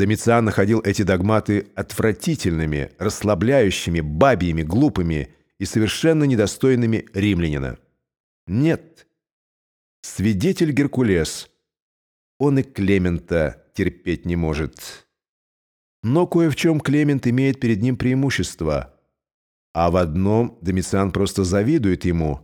Домициан находил эти догматы отвратительными, расслабляющими, бабьими, глупыми и совершенно недостойными римлянина. Нет, свидетель Геркулес, он и Клемента терпеть не может. Но кое в чем Клемент имеет перед ним преимущество, а в одном Домициан просто завидует ему.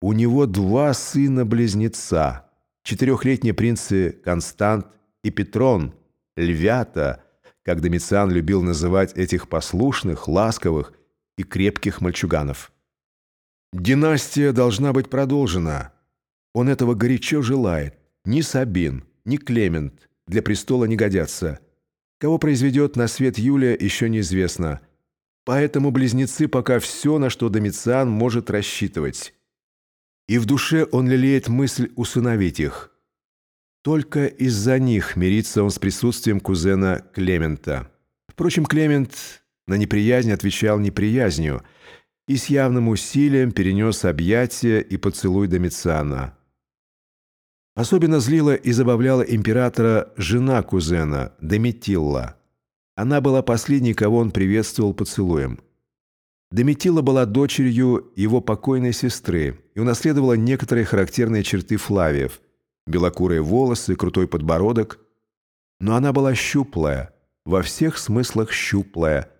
У него два сына-близнеца, четырехлетние принцы Констант и Петрон – львята, как Домициан любил называть этих послушных, ласковых и крепких мальчуганов. Династия должна быть продолжена. Он этого горячо желает. Ни Сабин, ни Клемент для престола не годятся. Кого произведет на свет Юлия, еще неизвестно. Поэтому близнецы пока все, на что Домициан может рассчитывать. И в душе он лелеет мысль усыновить их – только из-за них мирится он с присутствием кузена Клемента. Впрочем, Клемент на неприязнь отвечал неприязнью и с явным усилием перенес объятия и поцелуй Домициана. Особенно злила и забавляла императора жена кузена, Доmitilla. Она была последней, кого он приветствовал поцелуем. Доmitilla была дочерью его покойной сестры и унаследовала некоторые характерные черты Флавиев – белокурые волосы, крутой подбородок. Но она была щуплая, во всех смыслах щуплая,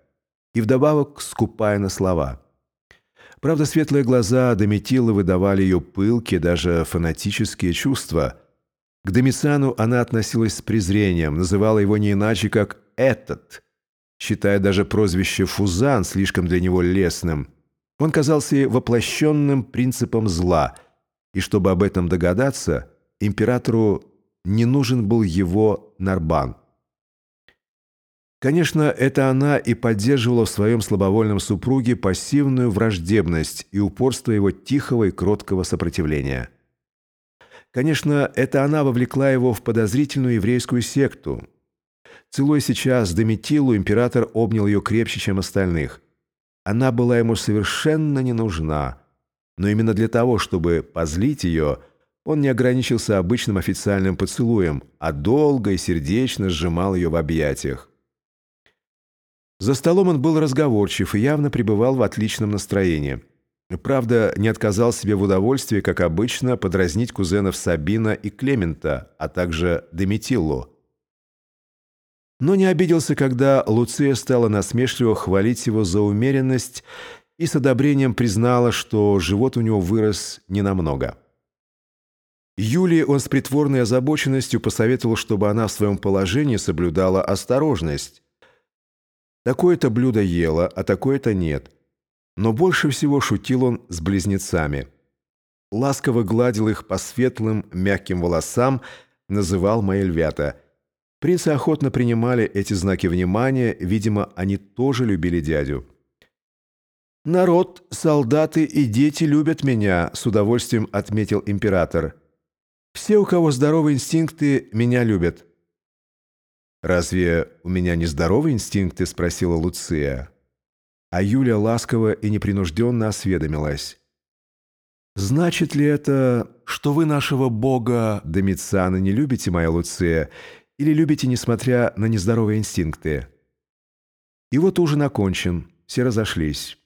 и вдобавок скупая на слова. Правда, светлые глаза Дометилы выдавали ее пылкие, даже фанатические чувства. К Домициану она относилась с презрением, называла его не иначе, как «этот», считая даже прозвище «Фузан» слишком для него лесным. Он казался ей воплощенным принципом зла, и чтобы об этом догадаться – императору не нужен был его Нарбан. Конечно, это она и поддерживала в своем слабовольном супруге пассивную враждебность и упорство его тихого и кроткого сопротивления. Конечно, это она вовлекла его в подозрительную еврейскую секту. Целуя сейчас Доmitилу, император обнял ее крепче, чем остальных. Она была ему совершенно не нужна, но именно для того, чтобы позлить ее – он не ограничился обычным официальным поцелуем, а долго и сердечно сжимал ее в объятиях. За столом он был разговорчив и явно пребывал в отличном настроении. Правда, не отказал себе в удовольствии, как обычно, подразнить кузенов Сабина и Клемента, а также Деметиллу. Но не обиделся, когда Луция стала насмешливо хвалить его за умеренность и с одобрением признала, что живот у него вырос ненамного. Юлии он с притворной озабоченностью посоветовал, чтобы она в своем положении соблюдала осторожность. Такое-то блюдо ела, а такое-то нет. Но больше всего шутил он с близнецами. Ласково гладил их по светлым, мягким волосам, называл мои львята. Принцы охотно принимали эти знаки внимания, видимо, они тоже любили дядю. «Народ, солдаты и дети любят меня», — с удовольствием отметил император. Все, у кого здоровые инстинкты, меня любят». «Разве у меня не здоровые инстинкты?» – спросила Луция. А Юля ласково и непринужденно осведомилась. «Значит ли это, что вы нашего бога Домициана не любите, моя Луция, или любите, несмотря на нездоровые инстинкты?» И вот ужин окончен, все разошлись.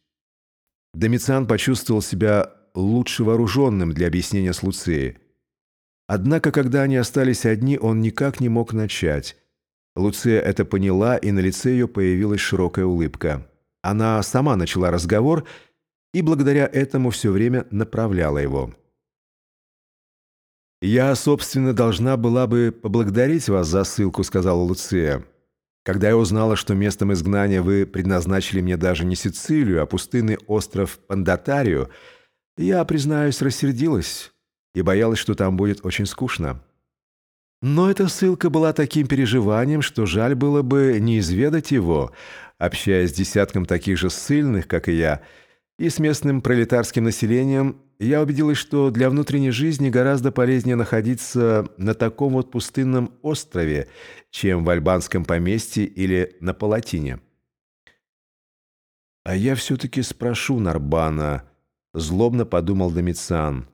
Домициан почувствовал себя лучше вооруженным для объяснения с Луцией. Однако, когда они остались одни, он никак не мог начать. Луция это поняла, и на лице ее появилась широкая улыбка. Она сама начала разговор и благодаря этому все время направляла его. «Я, собственно, должна была бы поблагодарить вас за ссылку», — сказала Луция. «Когда я узнала, что местом изгнания вы предназначили мне даже не Сицилию, а пустынный остров Пандатарию, я, признаюсь, рассердилась» и боялась, что там будет очень скучно. Но эта ссылка была таким переживанием, что жаль было бы не изведать его, общаясь с десятком таких же ссыльных, как и я, и с местным пролетарским населением, я убедилась, что для внутренней жизни гораздо полезнее находиться на таком вот пустынном острове, чем в альбанском поместье или на Палатине. «А я все-таки спрошу Нарбана», — злобно подумал Домициан.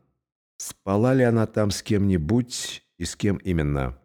Спала ли она там с кем-нибудь и с кем именно?